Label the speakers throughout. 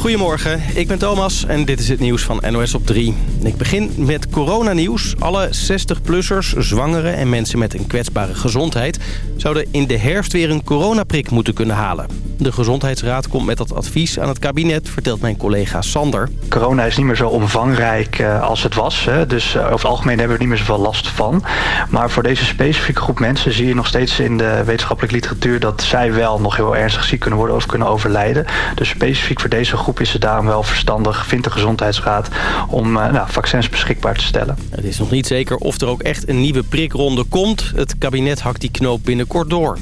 Speaker 1: Goedemorgen, ik ben Thomas en dit is het nieuws van NOS op 3. Ik begin met coronanieuws. Alle 60-plussers, zwangeren en mensen met een kwetsbare gezondheid... zouden in de herfst weer een coronaprik moeten kunnen halen. De Gezondheidsraad komt met dat advies aan het kabinet, vertelt mijn collega Sander.
Speaker 2: Corona is niet meer zo omvangrijk uh, als het was. Dus uh, over het algemeen hebben we er niet meer zoveel last van. Maar voor deze specifieke groep mensen zie je nog steeds in de wetenschappelijke literatuur... dat zij wel nog heel ernstig ziek kunnen worden of kunnen overlijden. Dus specifiek voor deze groep is het daarom wel verstandig, vindt de Gezondheidsraad... om uh, nou, vaccins beschikbaar te stellen.
Speaker 1: Het is nog niet zeker of er ook echt een nieuwe prikronde komt. Het kabinet hakt die knoop binnenkort door.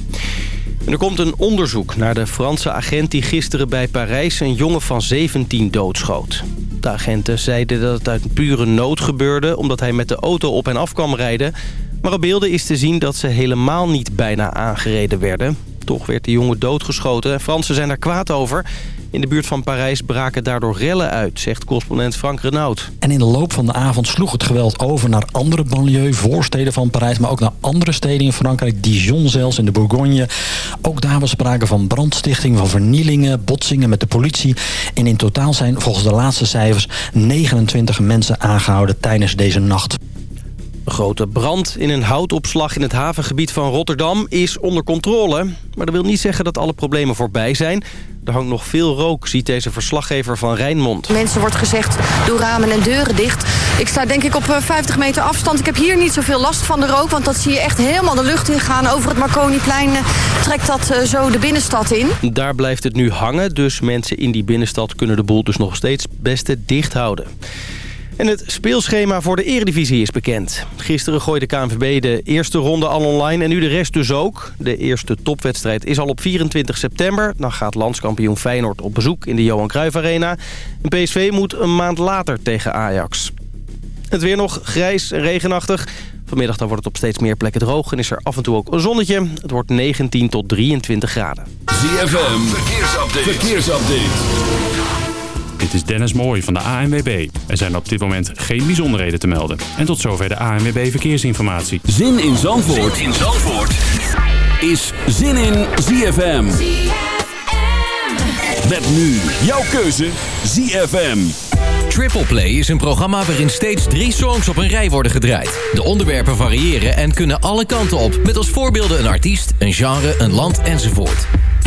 Speaker 1: En er komt een onderzoek naar de Franse agent die gisteren bij Parijs een jongen van 17 doodschoot. De agenten zeiden dat het uit pure nood gebeurde omdat hij met de auto op en af kwam rijden. Maar op beelden is te zien dat ze helemaal niet bijna aangereden werden. Toch werd de jongen doodgeschoten. Fransen zijn daar kwaad over. In de buurt van Parijs braken daardoor rellen uit, zegt correspondent Frank Renaud.
Speaker 3: En in de loop van de avond sloeg het geweld over naar andere banlieue, voorsteden van Parijs... maar ook naar andere steden in Frankrijk, Dijon zelfs, in de Bourgogne. Ook daar was sprake van brandstichting, van vernielingen, botsingen met de politie. En in totaal zijn volgens de laatste cijfers 29 mensen aangehouden tijdens deze nacht.
Speaker 1: Een grote brand in een houtopslag in het havengebied van Rotterdam is onder controle. Maar dat wil niet zeggen dat alle problemen voorbij zijn. Er hangt nog veel rook, ziet deze verslaggever van Rijnmond.
Speaker 4: Mensen wordt gezegd, doe ramen en deuren dicht. Ik sta denk ik op 50 eh, meter afstand. Ik heb hier niet zoveel last van de rook, want dat zie je echt helemaal de lucht in gaan. Over het Marconiplein eh, trekt dat eh, zo de binnenstad in.
Speaker 1: Daar blijft het nu hangen, dus mensen in die binnenstad kunnen de boel dus nog steeds beste dicht houden. En het speelschema voor de eredivisie is bekend. Gisteren gooide KNVB de eerste ronde al online en nu de rest dus ook. De eerste topwedstrijd is al op 24 september. Dan gaat landskampioen Feyenoord op bezoek in de Johan Cruijff Arena. En PSV moet een maand later tegen Ajax. Het weer nog grijs en regenachtig. Vanmiddag dan wordt het op steeds meer plekken droog en is er af en toe ook een zonnetje. Het wordt 19 tot 23 graden.
Speaker 5: ZFM, verkeersupdate. verkeersupdate.
Speaker 6: Dit is Dennis Mooij van de ANWB. Er zijn op dit moment geen bijzonderheden te melden. En tot zover de ANWB Verkeersinformatie.
Speaker 5: Zin in Zandvoort, zin in Zandvoort. is Zin in ZFM. Met nu jouw keuze ZFM.
Speaker 7: Triple Play is een programma waarin steeds drie songs op een rij worden gedraaid. De onderwerpen variëren en kunnen alle kanten op. Met als voorbeelden een artiest, een genre, een land enzovoort.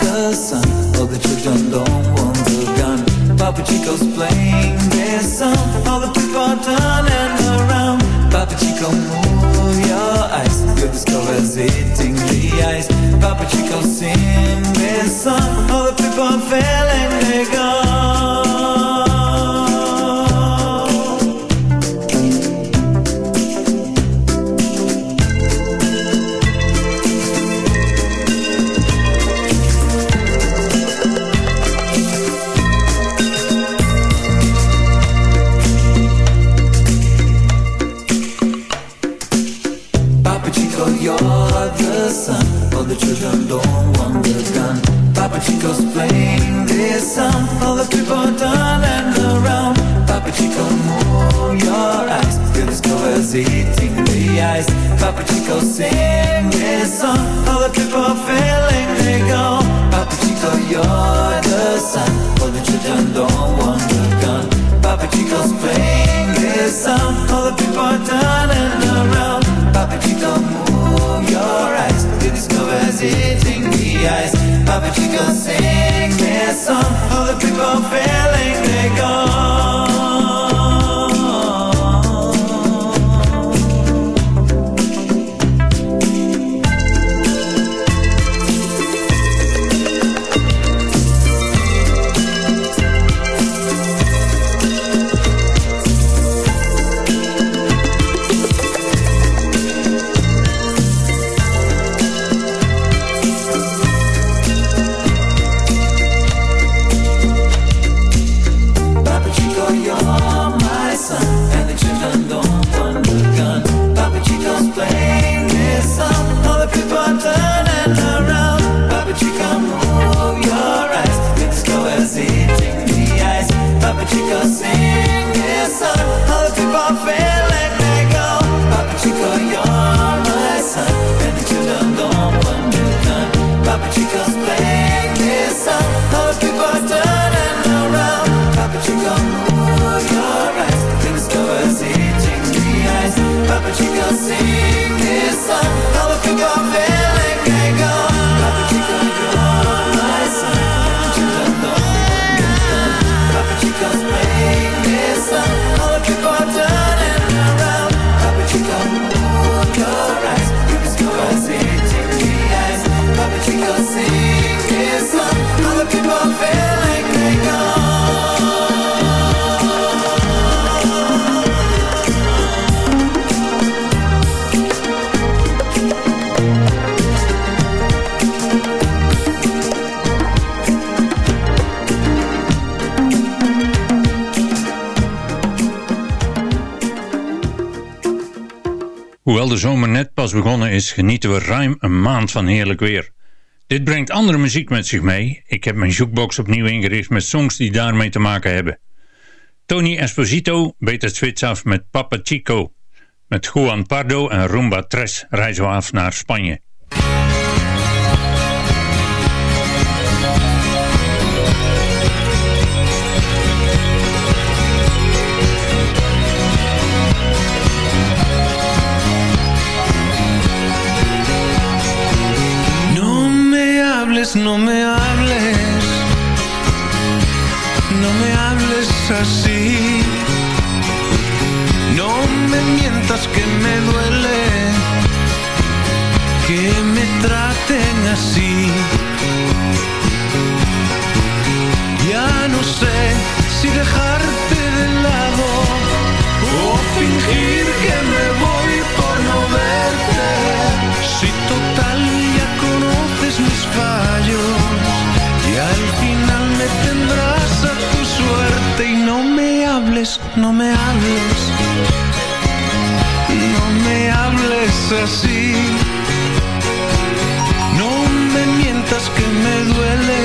Speaker 8: the sun. All the children don't want the gun. Papa Chico's playing their song. All the people turn and around. Papa move your eyes. The ice. Sing this song. Zomer net pas begonnen is, genieten we ruim een maand van heerlijk weer. Dit brengt andere muziek met zich mee. Ik heb mijn jukebox opnieuw ingericht met songs die daarmee te maken hebben. Tony Esposito beet het Zwits af met Papa Chico. Met Juan Pardo en Rumba Tres reizen we af naar Spanje.
Speaker 9: No me hables, no me hables así. No me mientas que me duele, que me traten así. Ya no sé si dejarte de lado o fingir que me voy por no verte. Si total no me hables, no me hables, no me hables así. No me mientas que me duele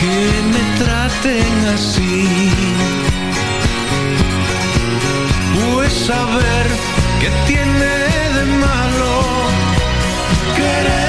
Speaker 9: que me traten así. Pues saber que tiene de malo querer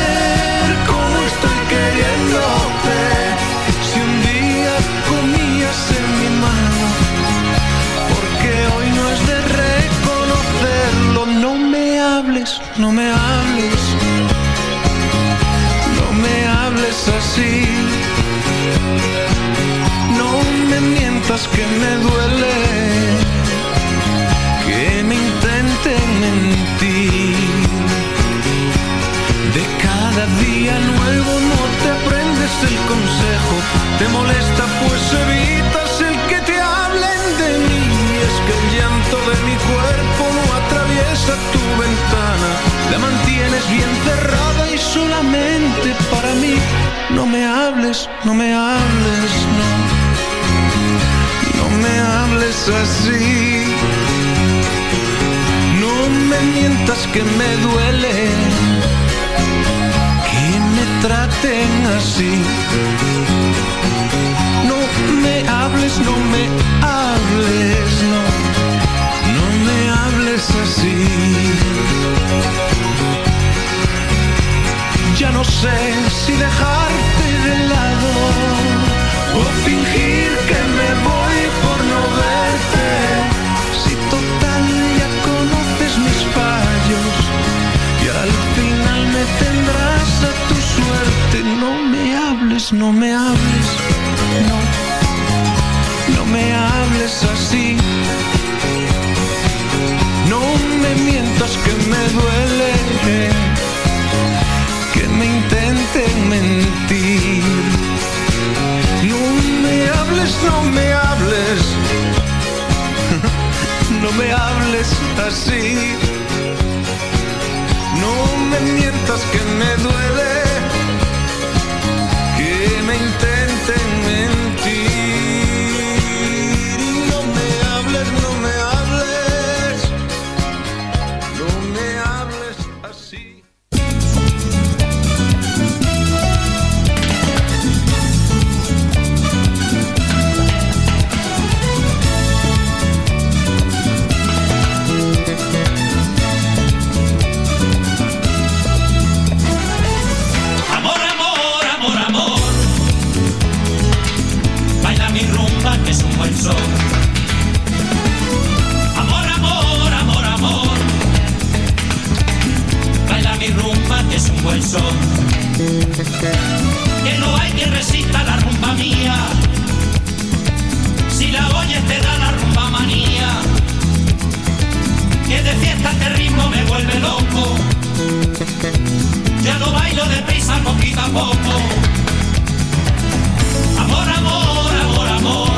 Speaker 9: que me duele, que me intenten mentir. De cada día nuevo no te aprendes el consejo, te molesta pues evitas el que te hablen de mí. Es que el llanto de mi cuerpo no atraviesa tu ventana, la mantienes bien cerrada y solamente para mí. No me hables, no me hables, no. Me hables así. No me mientas que me duele traten así. No me hables, no me hables, no, no me hables así. Ya no sé si dejarte de lado o fingir no me hables, no, no me hables así. No me mientas que me duele, que me intenten mentir. No me hables, no me hables, no me hables así. No me mientas que me duele, que me intenten no
Speaker 10: hay quien resista la rumba mía. Si la oyes te da la rumba manía. Que de fiesta este ritmo me vuelve loco. Ya lo bailo deprisa poquito a poco. Amor, amor, amor, amor.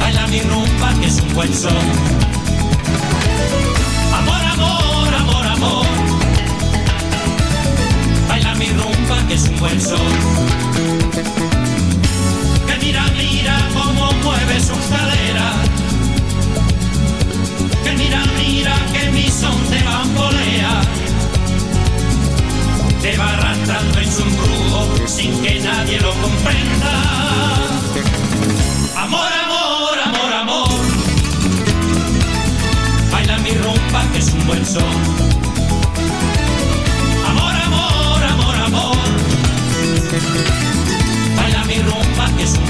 Speaker 10: Baila mi rumba que es un buen son. Es un buen son. Que mira, mira cómo mueve sus caderas. Que mira, mira que mi son te bambolea te va arrastrando en su embrujo sin que nadie lo comprenda. Amor, amor, amor, amor. Baila mi rumba que es un buen son.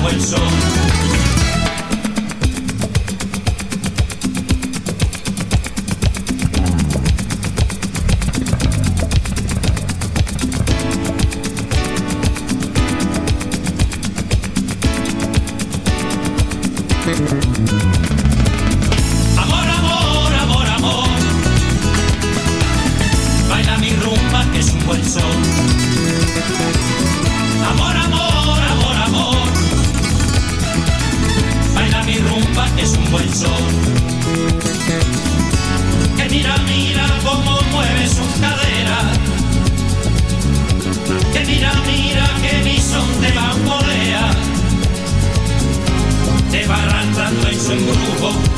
Speaker 10: place on.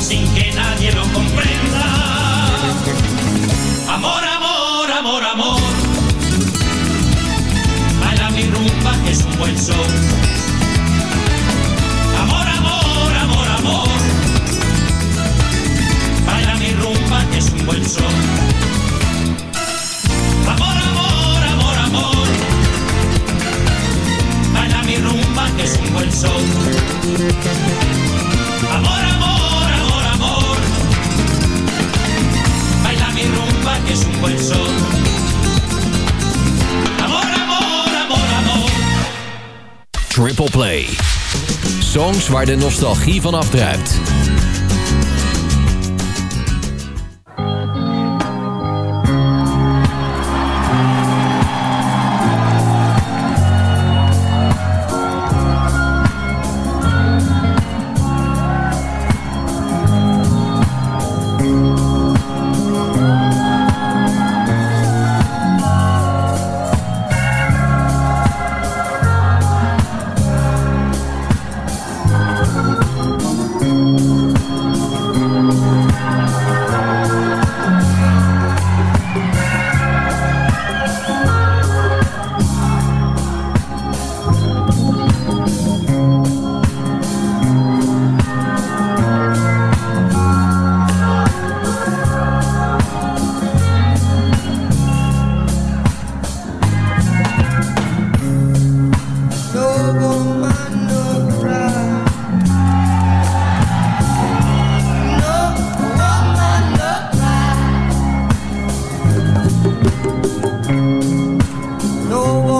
Speaker 10: Sin que nadie lo comprenda. Amor, amor, amor, amor. Baila mi rumba que es un buen son. Amor, amor, amor, amor. Baila mi rumba que es un buen son. Amor, amor, amor, amor. Baila mi rumba que es un buen amor, amor, amor. Que es un buen son. Amor, amor, amor, amor.
Speaker 7: Triple Play. Songs waar de nostalgie van afdruipt.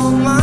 Speaker 11: my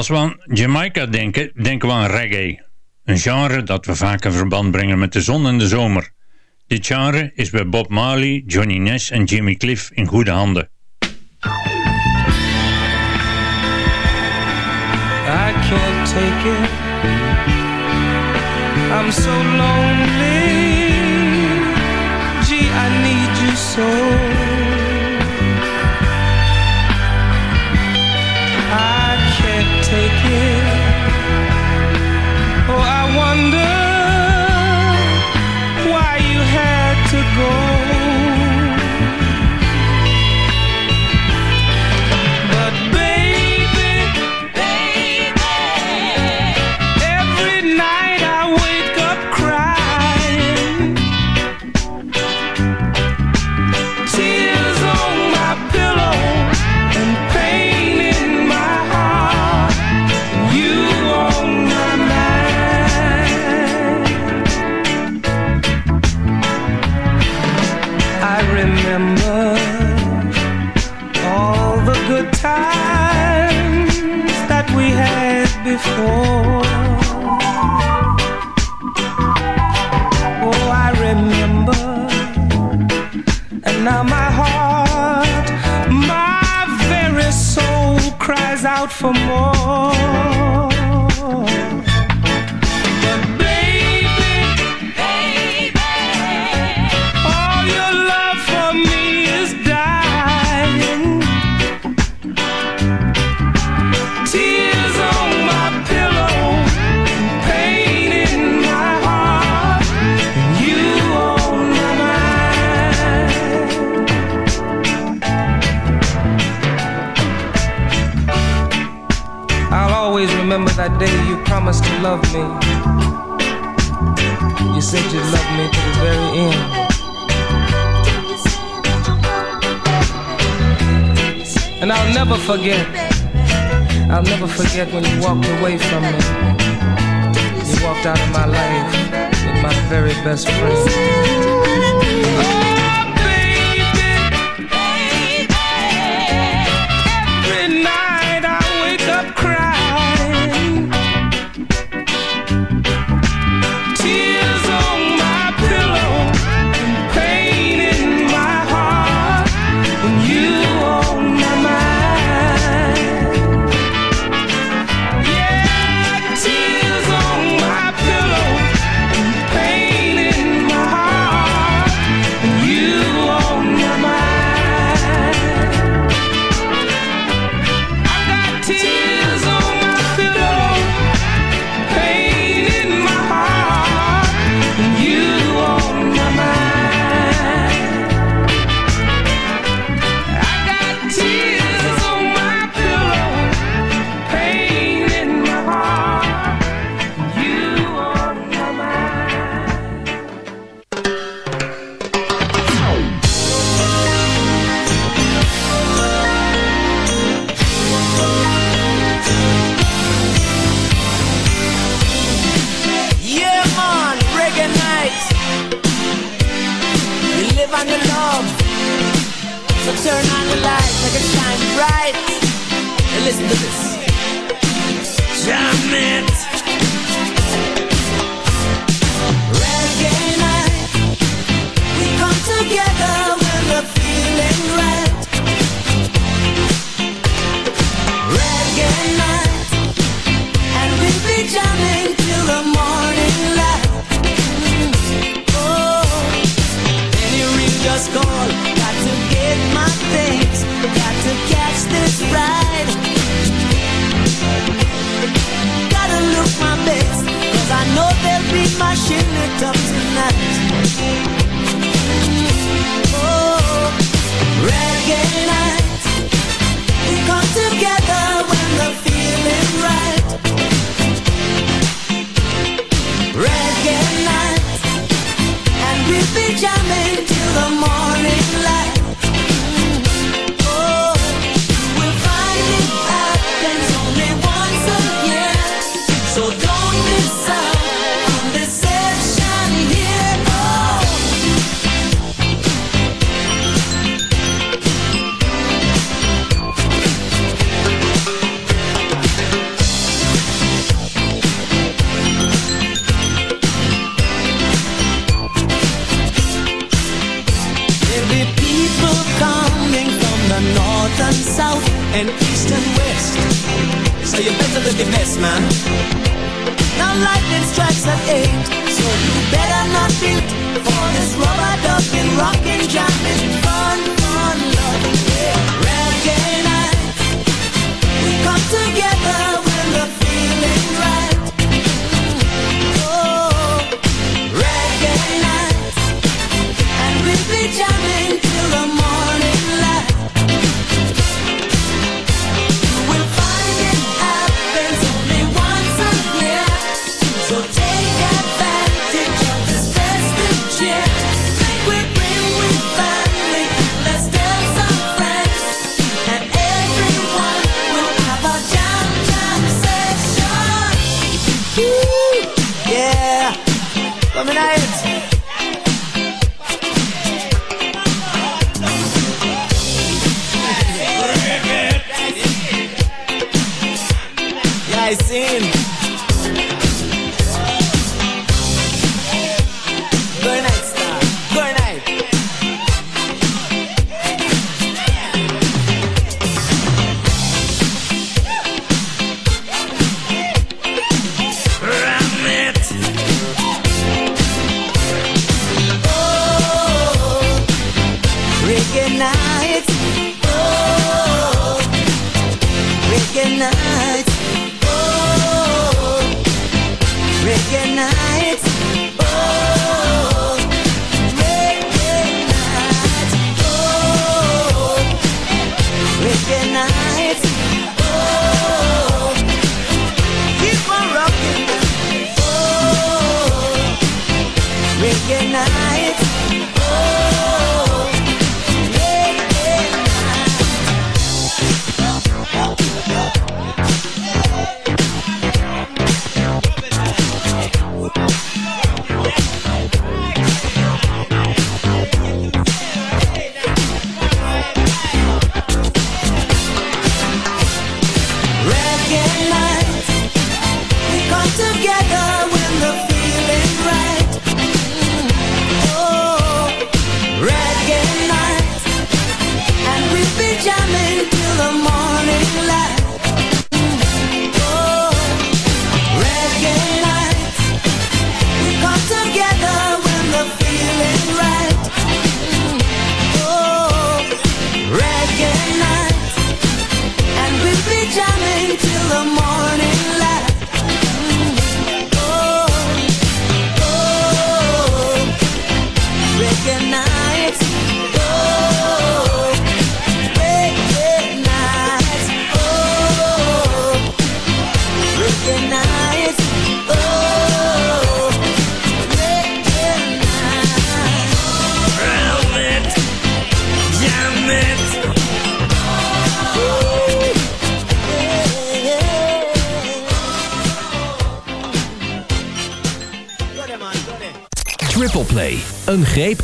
Speaker 11: Als we aan Jamaica denken, denken we aan reggae. Een genre dat we vaak in verband brengen met de zon en de zomer. Dit genre is bij Bob Marley, Johnny Nash en Jimmy Cliff in goede handen.
Speaker 12: I can't take it. I'm so lonely. Gee, I need you so. For more. Day you promised to love me. You said you'd love me to the very end. And I'll never forget. I'll never forget when you walked away from me. You walked out of my life with my very best friend.
Speaker 13: So turn on the lights like it's time bright. And listen to this. Jam it. Oh, reggae.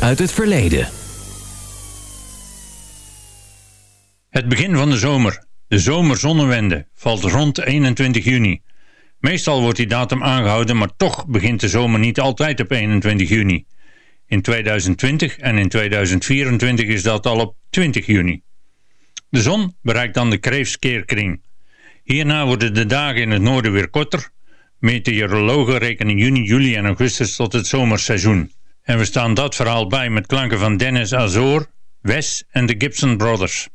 Speaker 7: uit het verleden.
Speaker 14: Het begin van de zomer, de zomerzonnewende, valt rond 21 juni. Meestal wordt die datum aangehouden, maar toch begint de zomer niet altijd op 21 juni. In 2020 en in 2024 is dat al op 20 juni. De zon bereikt dan de Kreefskeerkring. Hierna worden de dagen in het noorden weer korter. Meteorologen rekenen juni, juli en augustus tot het zomerseizoen. En we staan dat verhaal bij met klanken van Dennis Azor, Wes en de Gibson Brothers.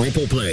Speaker 7: Triple play.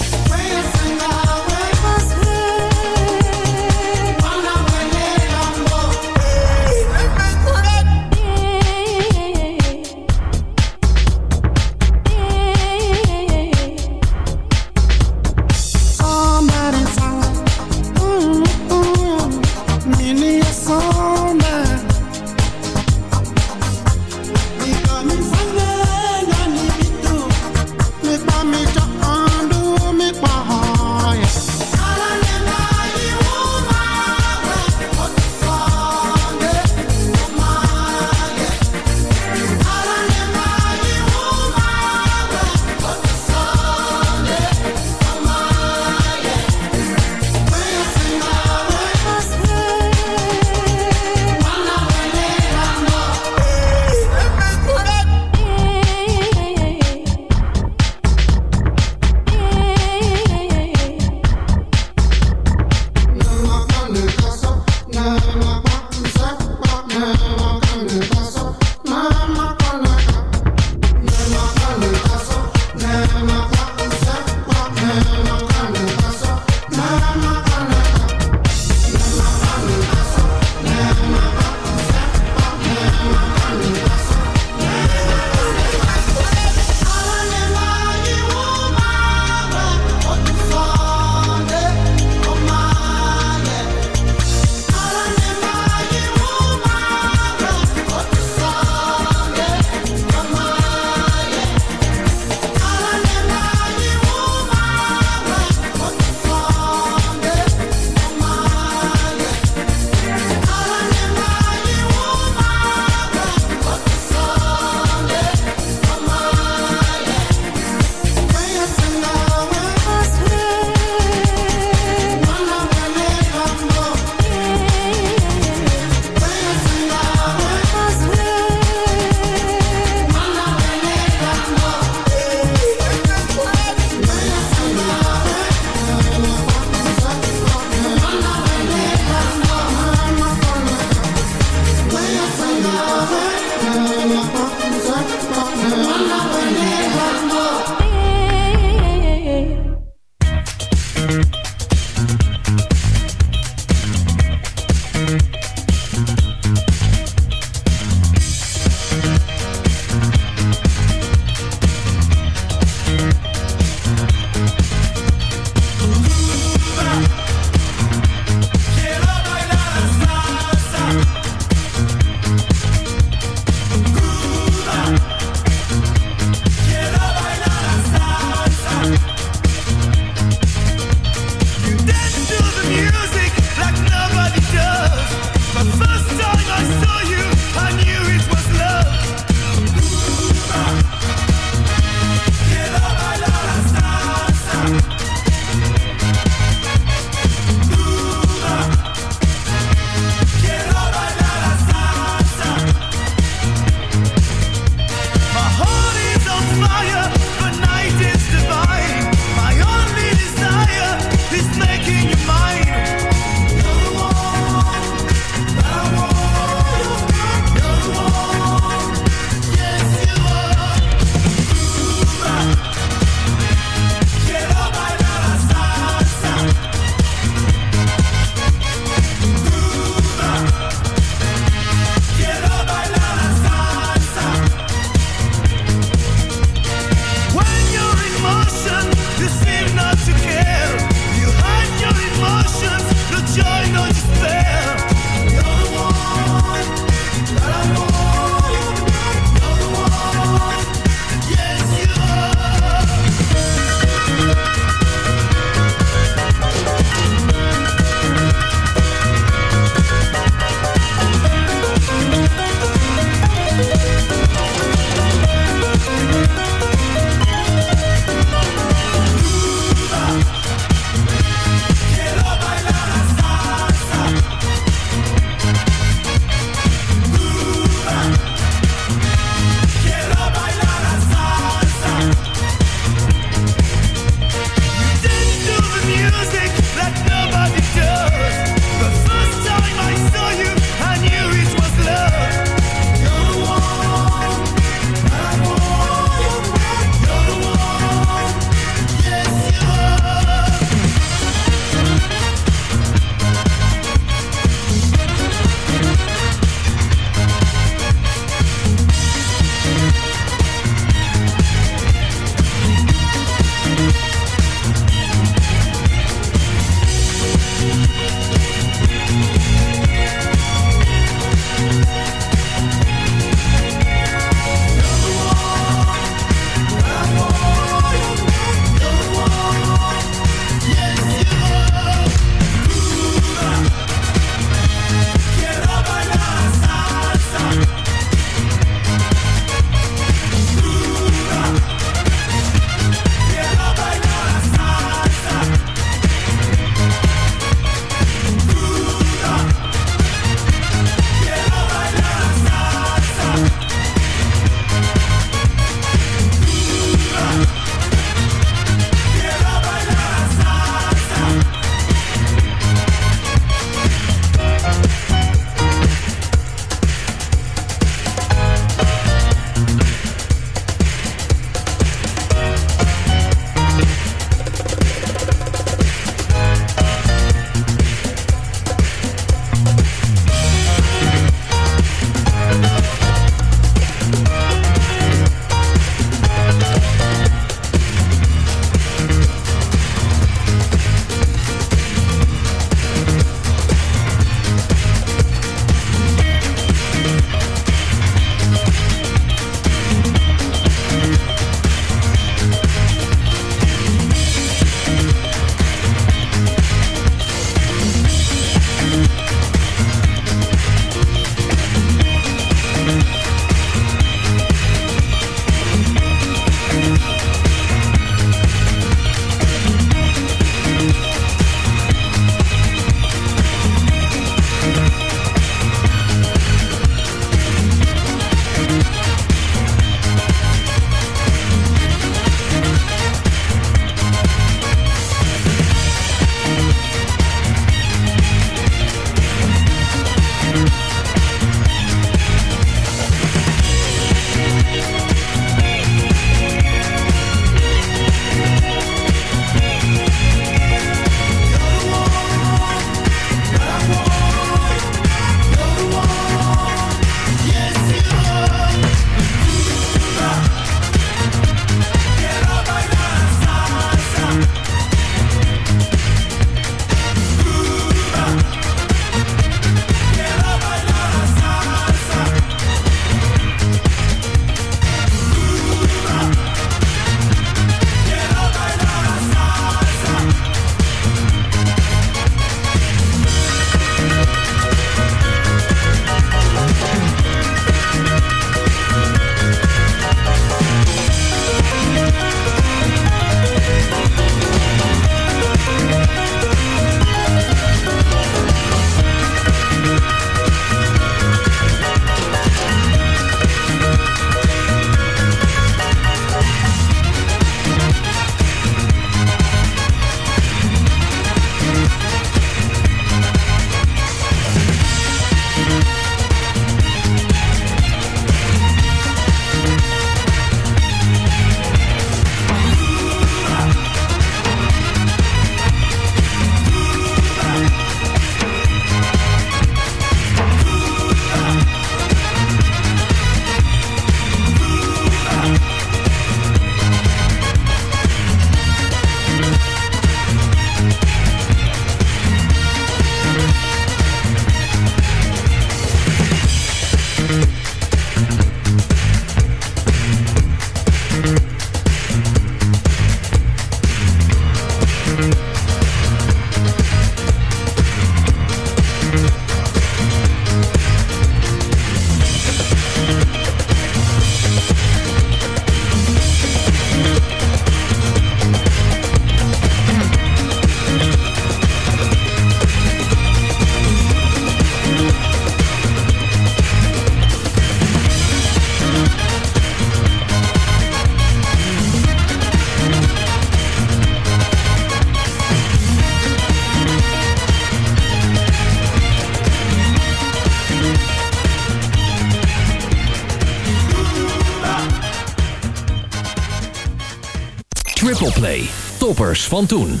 Speaker 7: van toen.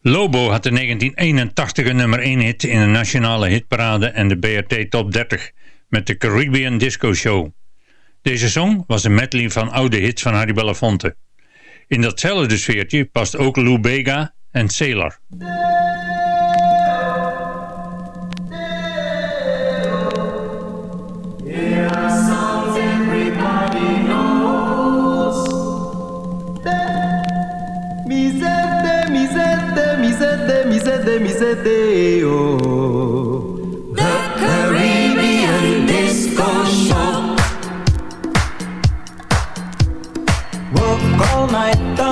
Speaker 14: Lobo had de 1981-nummer 1 hit in de nationale hitparade en de BRT Top 30 met de Caribbean Disco Show. Deze song was een medley van oude hits van Harry Belafonte. In datzelfde sfeertje past ook Lou Bega en Sailor.
Speaker 8: Misedeo. Oh. The Caribbean Disco Show. Walk all night.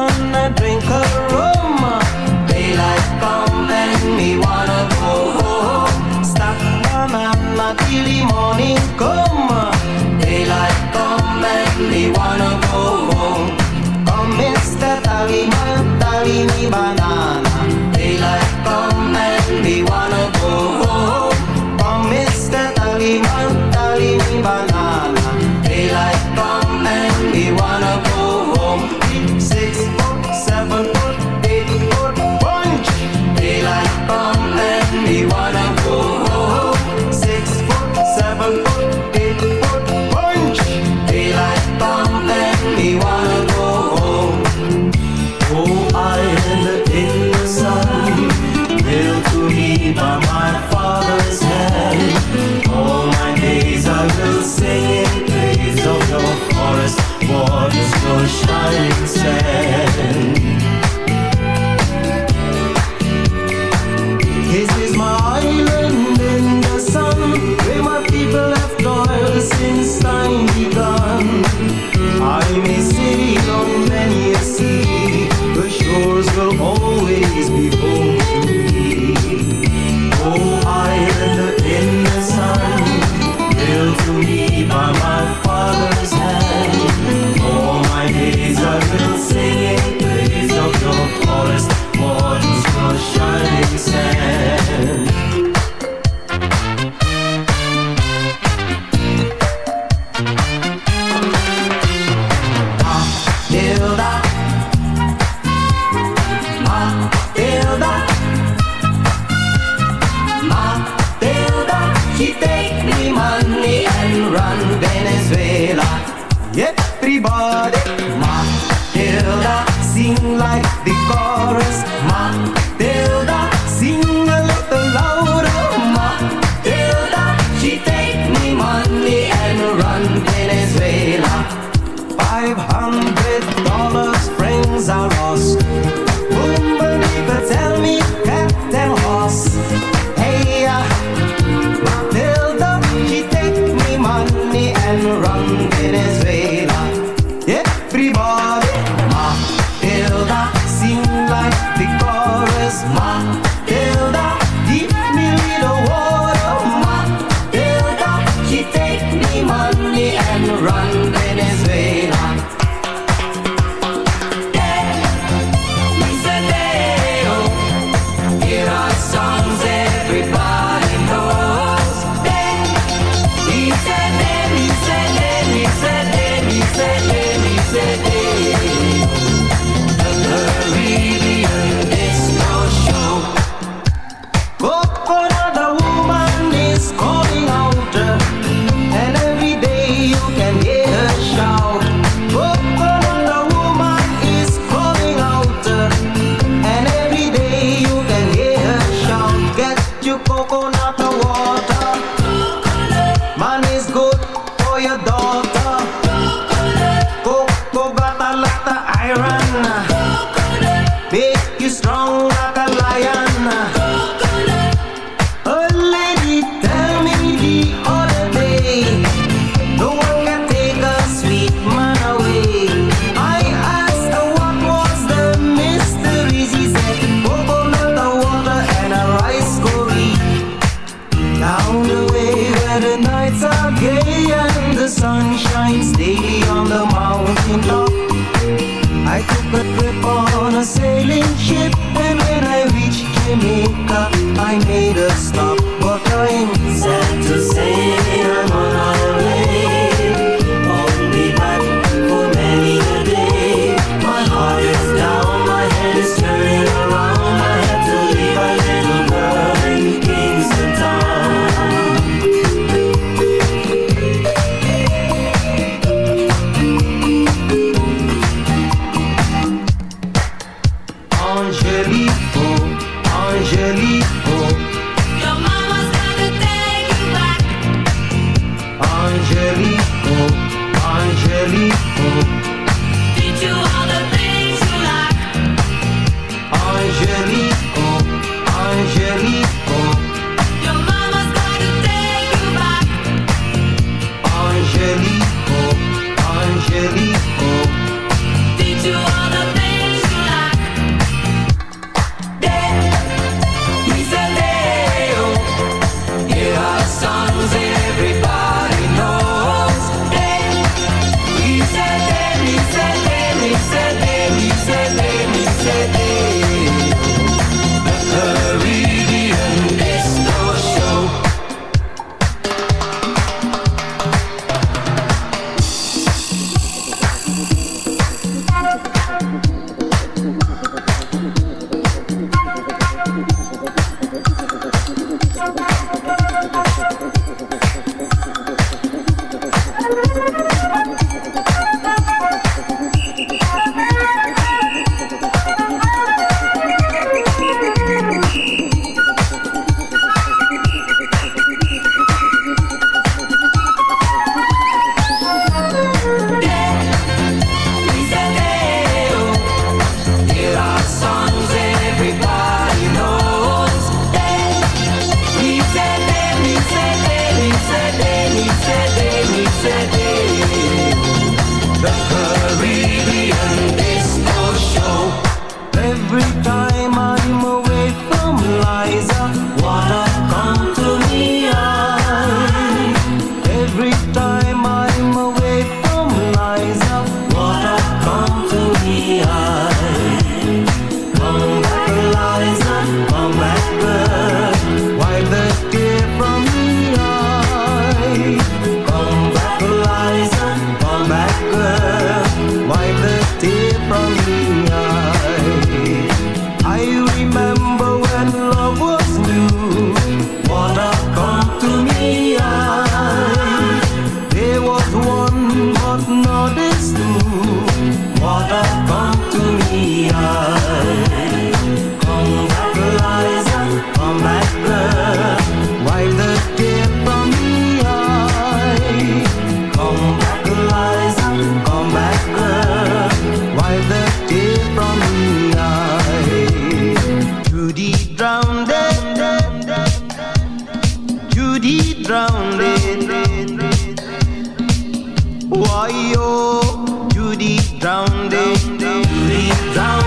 Speaker 8: you the drowned, you drowned.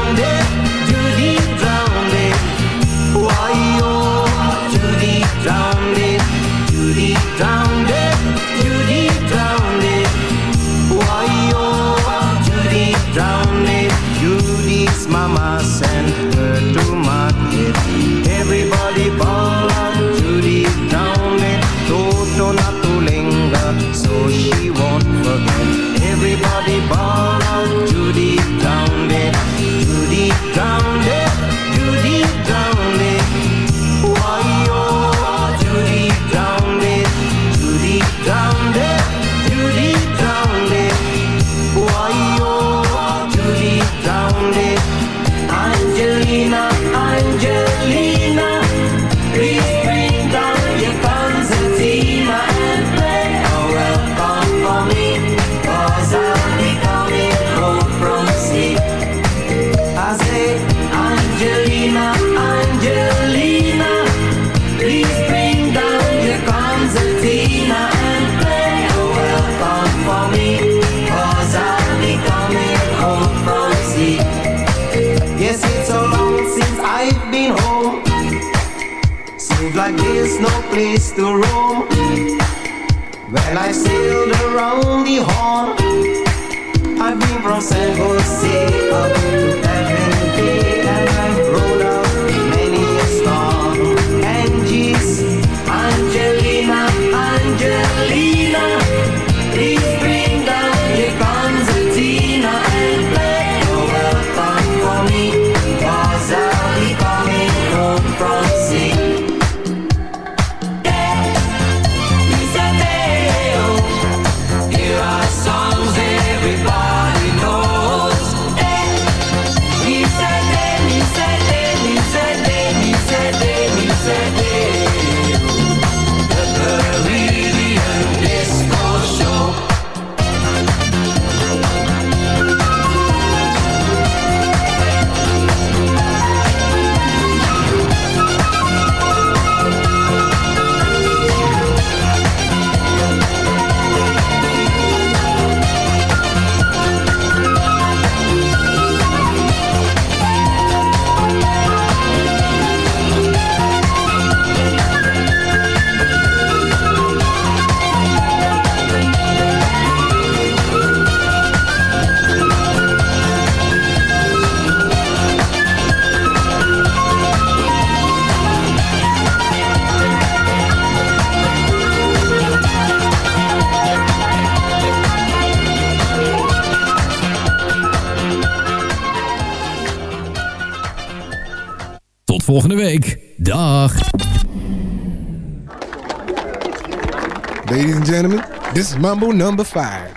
Speaker 15: see. Mumble number five.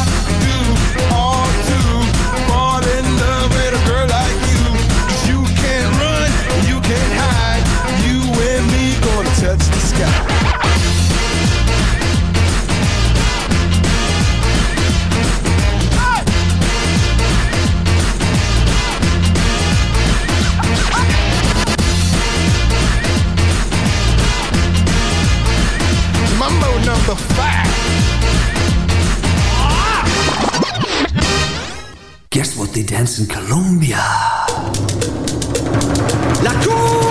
Speaker 15: number five.
Speaker 16: Guess what they dance in Colombia?
Speaker 15: La cumbia!